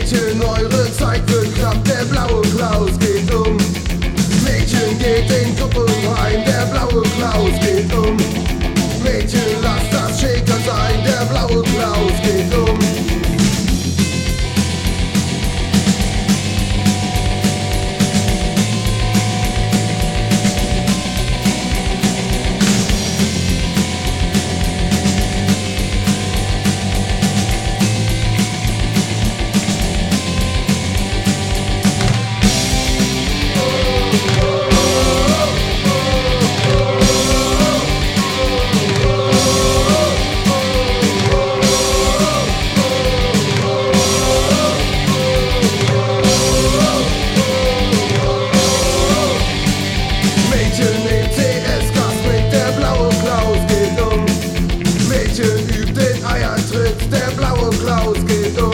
Mädchen, eure Zeit wird knapp, der blaue Klaus geht um. Mädchen geht in Gruppenheim, der blaue Klaus geht um. Mädchen Mädchen übt den Eiertritt, der blaue Klaus geht um.